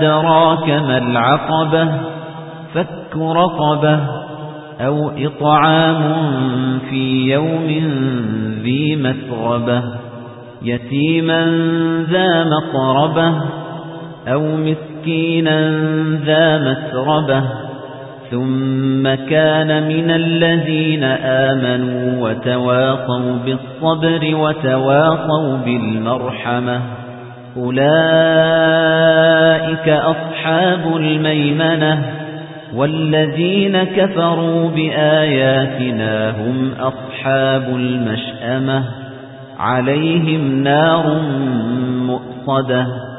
أدراك ما العقبة فك رقبة أو إطعام في يوم ذي مسغبة يتيما ذا مقربة أو مسكينا ذا مسربة ثم كان من الذين آمنوا وتواصوا بالصبر وتواصوا بالمرحمة أولئك أصحاب الميمنة والذين كفروا بآياتنا هم أصحاب المشأمة عليهم نار مؤصدة.